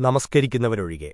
നമസ്കരിക്കുന്നവരൊഴികെ.